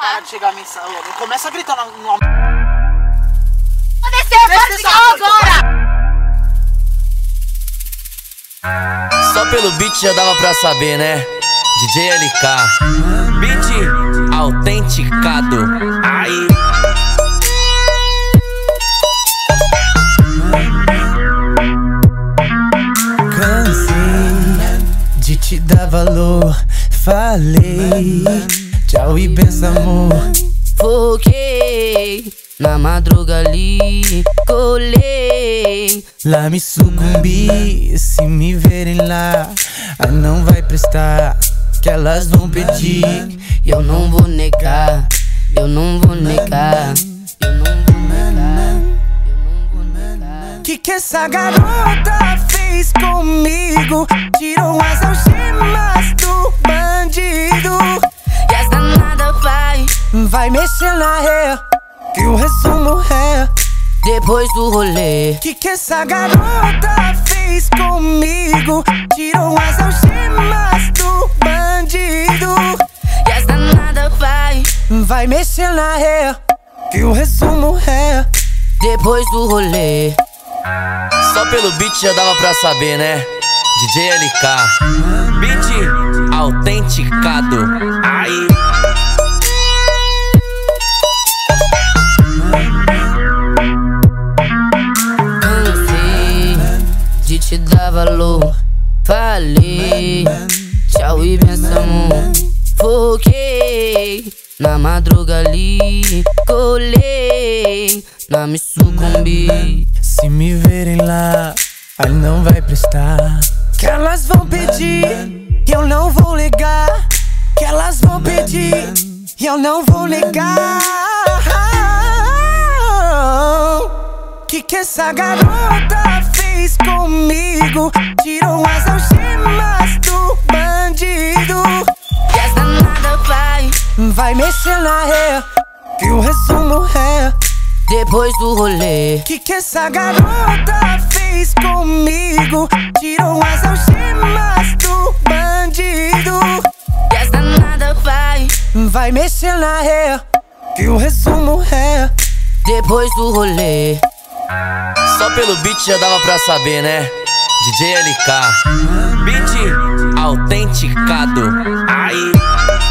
Para de chegar a mensagem. Começa a gritar no. no... Vou descer, para de agora! Só pelo beat já dava pra saber, né? DJ LK, beat autenticado. Aí. Cansei de te dar valor. Falei, tchau e benção, amor. Foquei na madruga ali, colei. Lá me sucumbi, se me verem lá, aí não vai prestar. Que elas vão pedir, E eu não vou negar, eu não vou negar, eu não vou negar, eu não vou negar. que que essa garota fez comigo? Tirou as algemas do bandido. Vai mexer na ré, que o resumo é. depois do rolê. Que que essa garota fez comigo? Tirou as algemas do bandido. E as danada vai, Vai mexer na ré, que o resumo é. depois do rolê. Só pelo beat já dava pra saber, né? DJ LK, beat autenticado. Valor. Falei, tchau e benção. Foquei na madruga ali, colei, lá me sucumbi. Se me verem lá, aí não vai prestar. Que elas vão pedir, eu não vou ligar. Que elas vão pedir, eu não vou ligar. Que que essa garota vai, mexer na ré, que o resumo é. depois do rolê. Que que essa garota fez comigo? Tirou as algemas do bandido. E as danada vai, Vai mexer na ré, que o resumo é. depois do rolê. Só pelo beat já dava pra saber, né? DJ LK, beat autenticado. Aí.